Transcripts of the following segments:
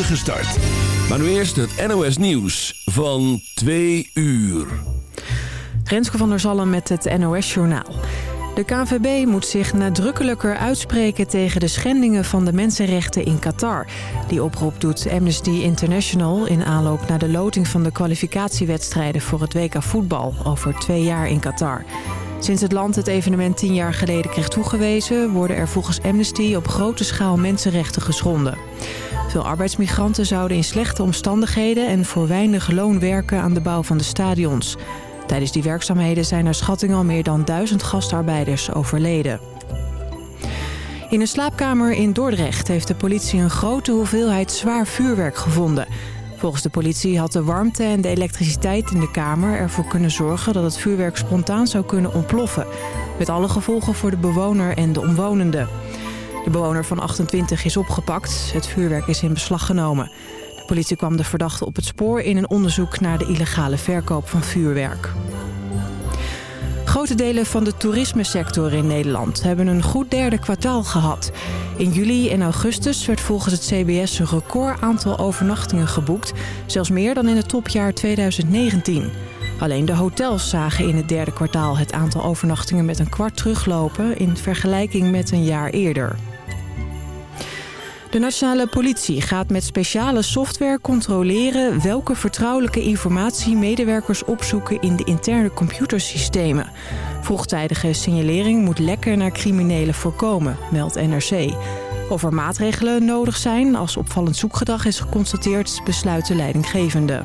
start. Maar nu eerst het NOS Nieuws van 2 uur. Renske van der Zalm met het NOS Journaal. De KNVB moet zich nadrukkelijker uitspreken tegen de schendingen van de mensenrechten in Qatar. Die oproep doet Amnesty International in aanloop naar de loting van de kwalificatiewedstrijden voor het WK voetbal over twee jaar in Qatar. Sinds het land het evenement tien jaar geleden kreeg toegewezen... worden er volgens Amnesty op grote schaal mensenrechten geschonden. Veel arbeidsmigranten zouden in slechte omstandigheden... en voor weinig loon werken aan de bouw van de stadions. Tijdens die werkzaamheden zijn naar schatting al meer dan duizend gastarbeiders overleden. In een slaapkamer in Dordrecht heeft de politie een grote hoeveelheid zwaar vuurwerk gevonden... Volgens de politie had de warmte en de elektriciteit in de kamer ervoor kunnen zorgen dat het vuurwerk spontaan zou kunnen ontploffen. Met alle gevolgen voor de bewoner en de omwonenden. De bewoner van 28 is opgepakt. Het vuurwerk is in beslag genomen. De politie kwam de verdachte op het spoor in een onderzoek naar de illegale verkoop van vuurwerk. Grote delen van de toerismesector in Nederland hebben een goed derde kwartaal gehad. In juli en augustus werd volgens het CBS een record aantal overnachtingen geboekt. Zelfs meer dan in het topjaar 2019. Alleen de hotels zagen in het derde kwartaal het aantal overnachtingen met een kwart teruglopen... in vergelijking met een jaar eerder. De nationale politie gaat met speciale software controleren... welke vertrouwelijke informatie medewerkers opzoeken in de interne computersystemen. Vroegtijdige signalering moet lekker naar criminelen voorkomen, meldt NRC. Of er maatregelen nodig zijn als opvallend zoekgedrag is geconstateerd... besluit de leidinggevende.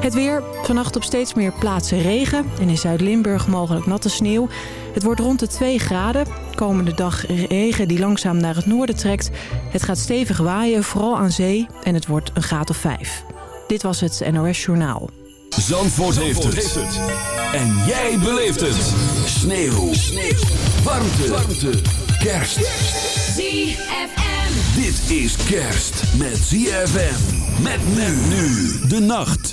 Het weer, vannacht op steeds meer plaatsen regen en in Zuid-Limburg mogelijk natte sneeuw. Het wordt rond de 2 graden. Komende dag regen die langzaam naar het noorden trekt. Het gaat stevig waaien, vooral aan zee en het wordt een graad of 5. Dit was het NOS Journaal. Zandvoort, heeft, het. En jij beleeft het. Sneeuw. Sneeuw. Warmte. Warmte. Kerst. ZFM. Dit is kerst met ZFM. Met men nu de nacht.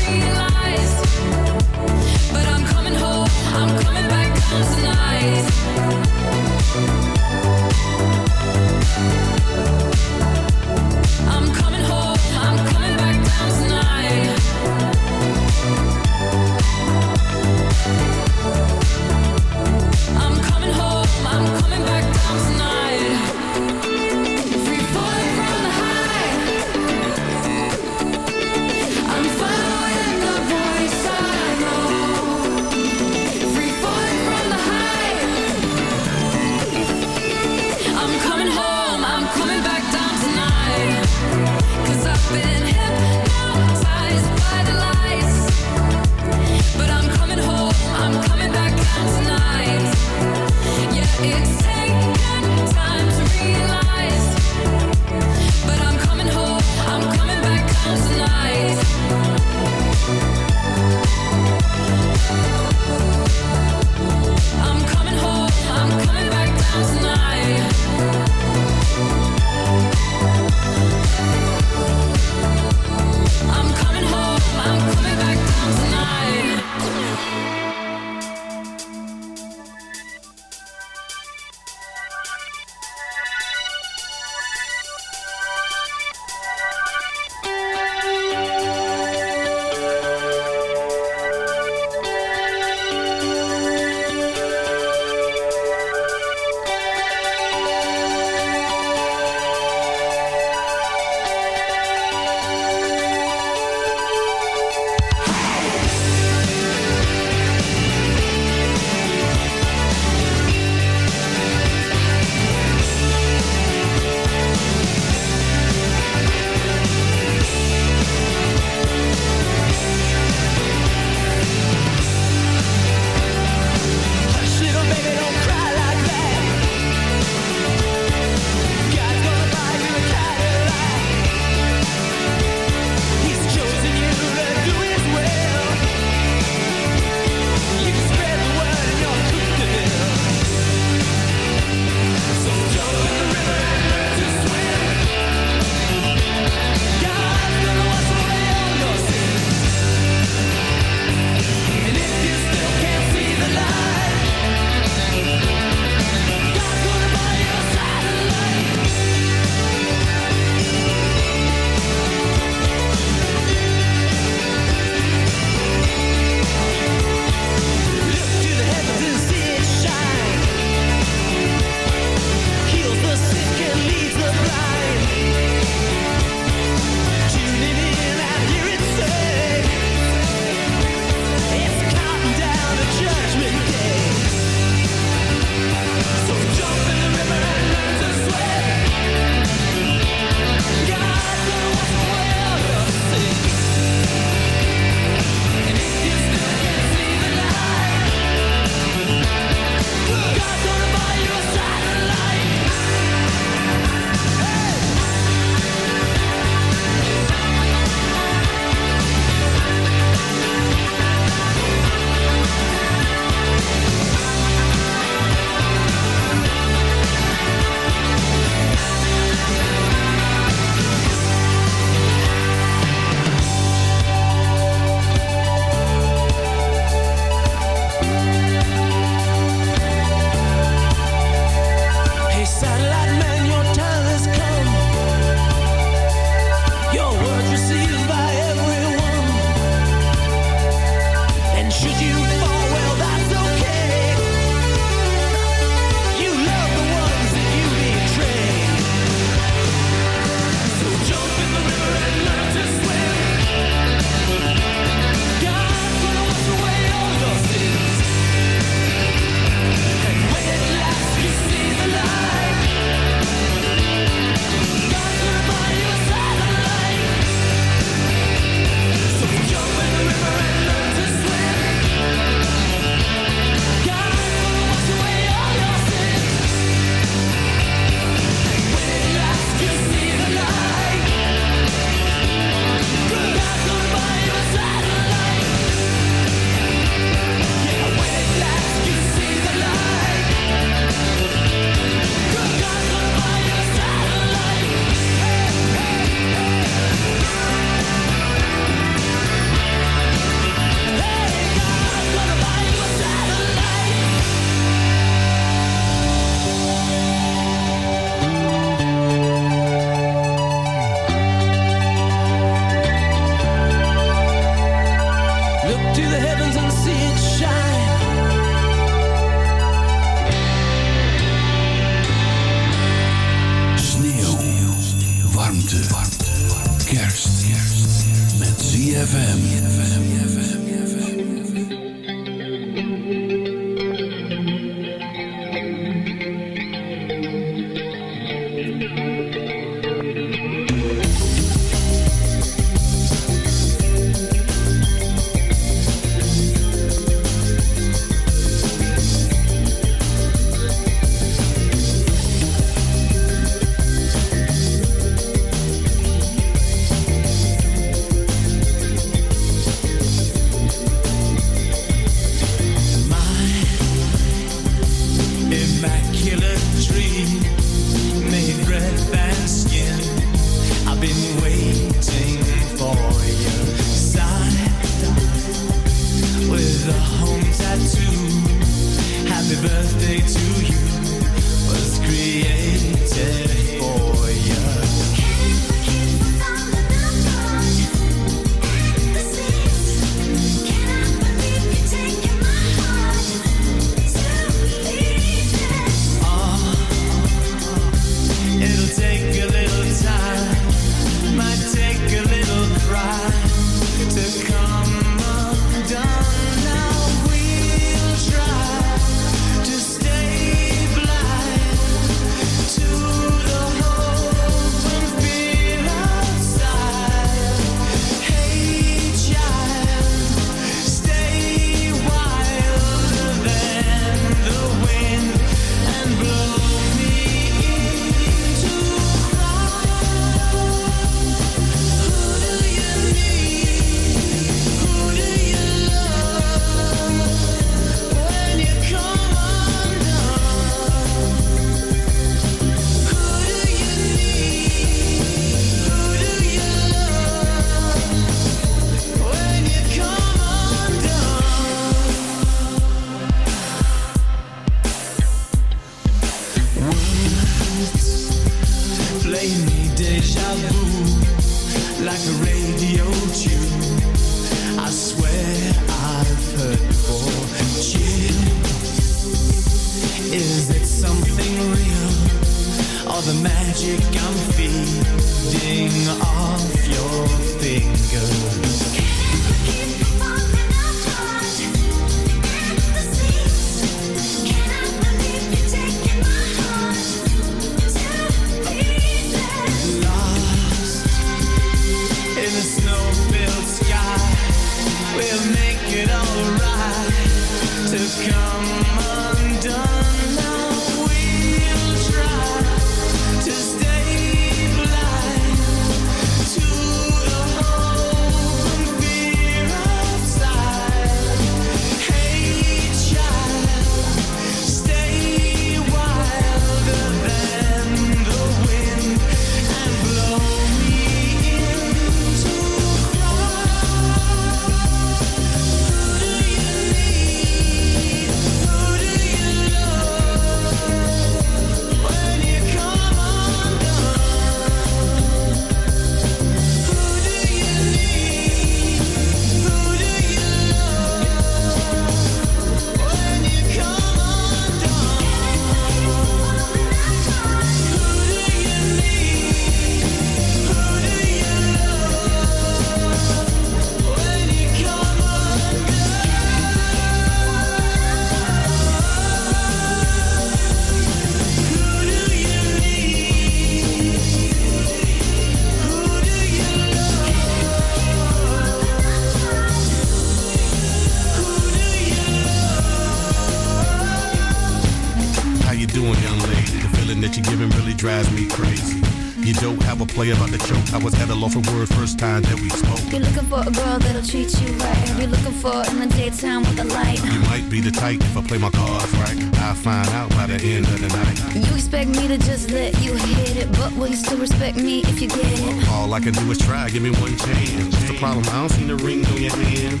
find out by the end of the night. You expect me to just let you hit it, but will you still respect me if you get it? All I can do is try, give me one chance. What's the problem? I don't see the ring on your hand.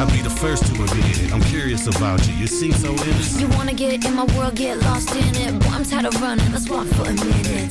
I'll be the first to admit it. I'm curious about you. You seem so innocent. You wanna get in my world, get lost in it. Boy, I'm tired of running. Let's walk for a minute.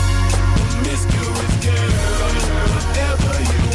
Promiscuous girl, whatever you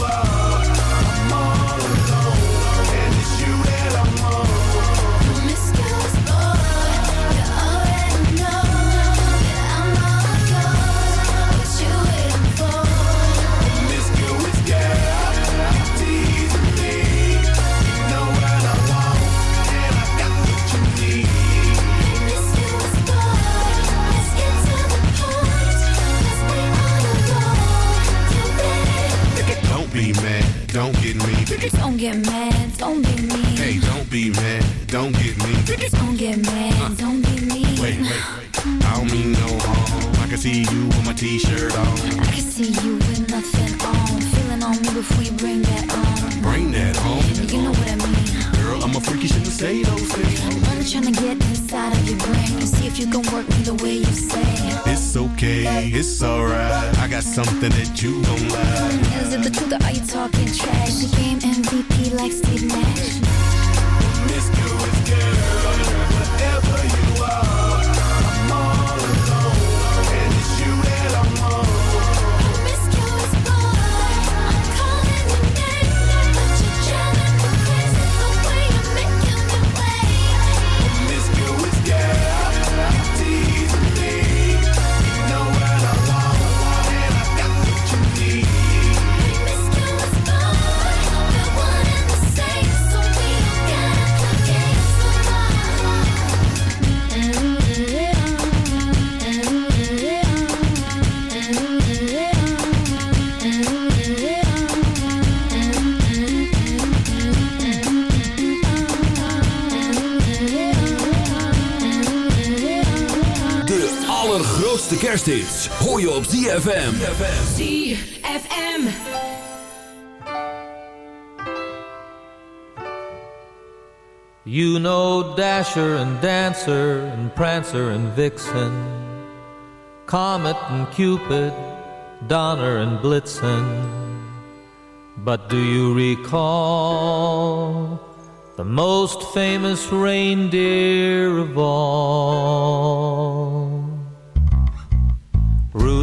Don't get mad, don't be mean. Hey, don't be mad, don't get me. Don't get mad, don't be mean. Wait, wait, wait. I don't mean no harm. I can see you with my t-shirt on. I can see you with nothing on. Feeling on me before you bring that on. Bring that home. You know what I mean. Girl, I'm a freak, you shouldn't say those things. I'm trying to get inside of your brain and see if you can work me the way you say. It's okay, it's alright. Got something that you don't like. Is it the truth or are you talking trash? The game MVP like Steve Nash. Promiscuous girl, whatever allergrootste kersthits hoor je op ZFM. ZFM. You know Dasher and Dancer and Prancer and Vixen, Comet and Cupid, Donner and Blitzen. But do you recall the most famous reindeer of all?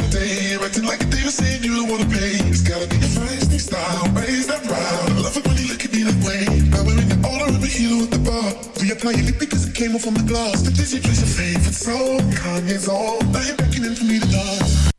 every day. Acting like a diva, saying you don't wanna pay. It's gotta be a feisty style, raise that round. I love it when you look at me that way. Now we're in the order with a hero at the bar. Reapply your it because it came off on the glass. The Disney plays your favorite song. Kanye's on. I you're beckoning for me to die.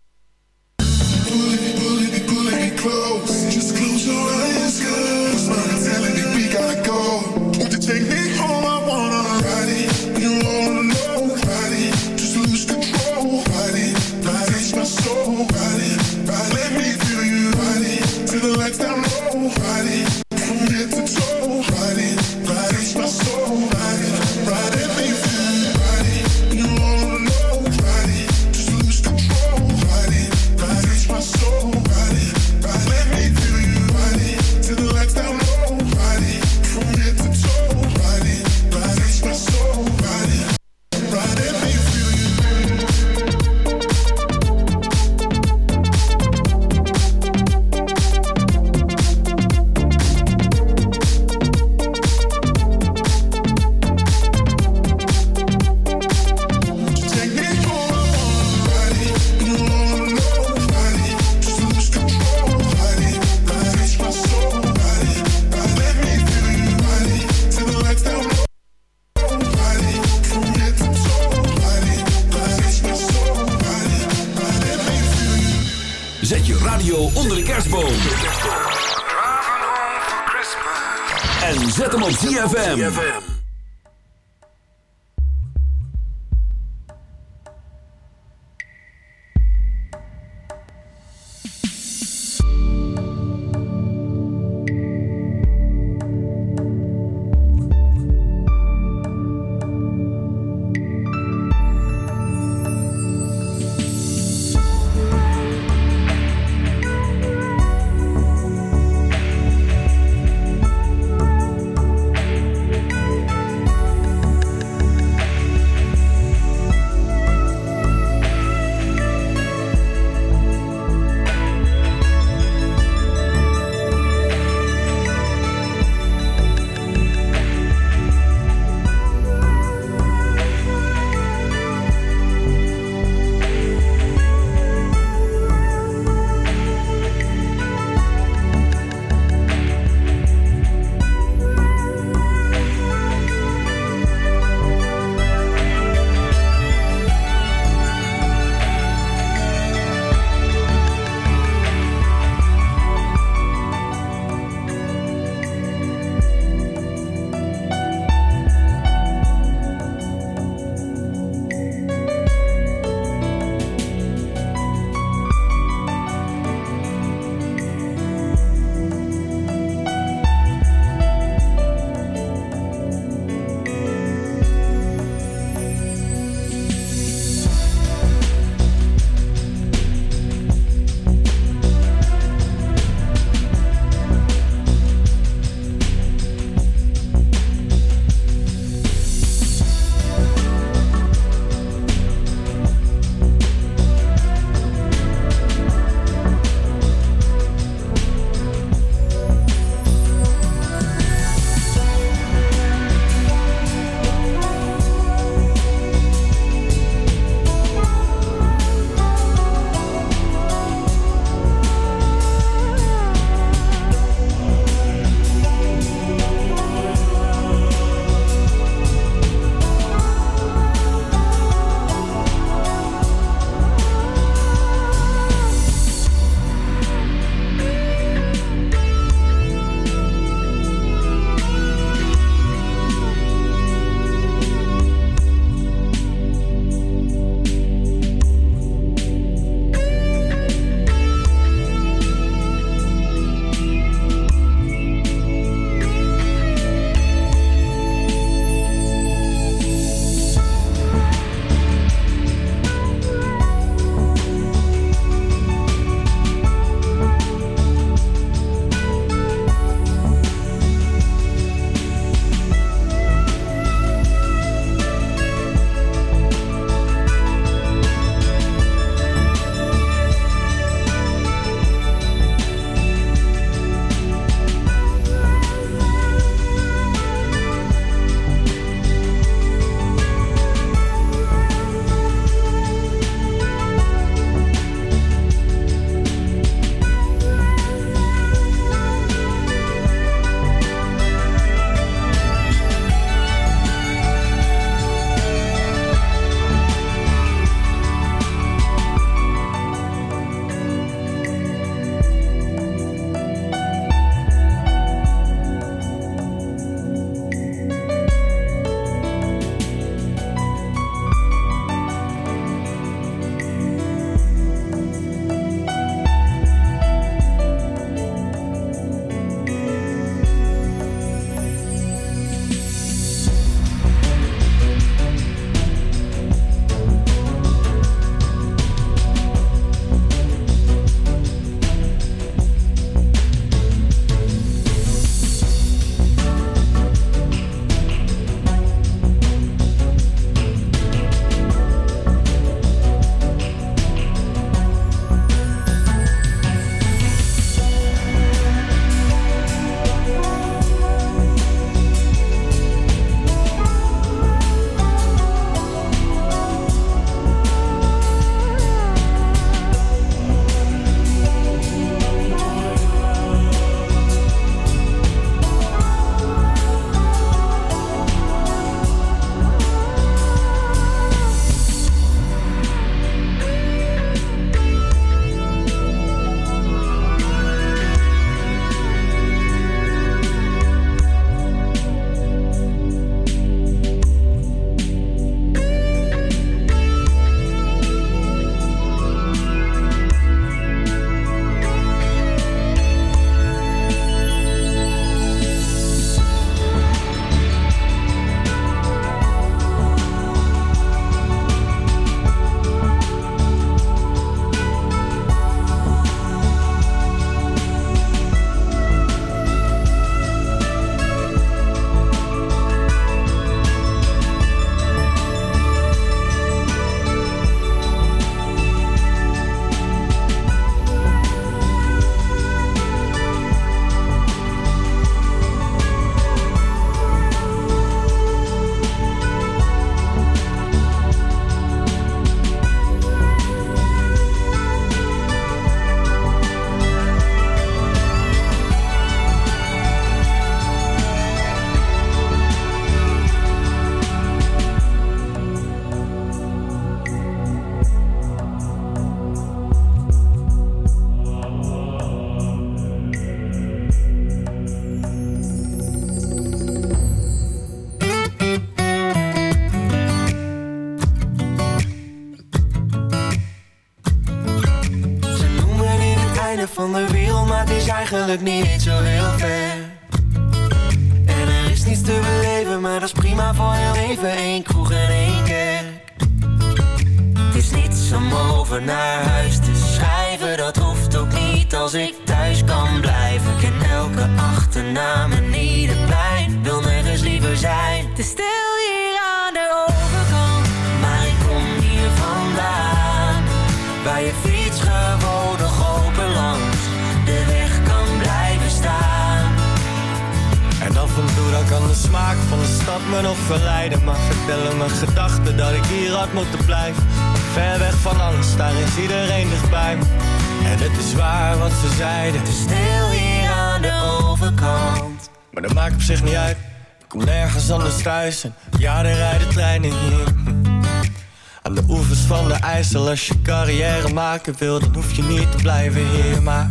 Maken wil, dan hoef je niet te blijven hier Maar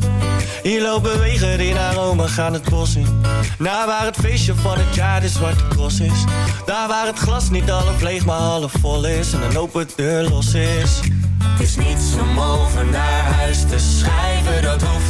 hier lopen wegen die naar Rome gaan het bos in. Naar waar het feestje van het jaar de zwarte cross is. Daar waar het glas niet half leeg maar half vol is En een open deur los is. Het is niets om over naar huis te schrijven, dat hoeft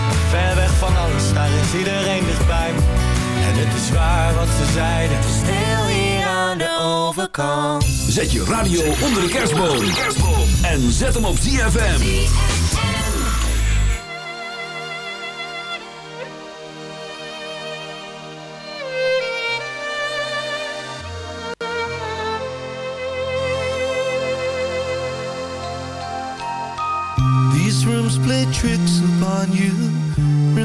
Ver weg van alles, daar is iedereen dichtbij me En het is waar wat ze zeiden Stil hier aan de overkant. Zet je radio onder de kerstboom. En zet hem op ZFM. These rooms play tricks upon you.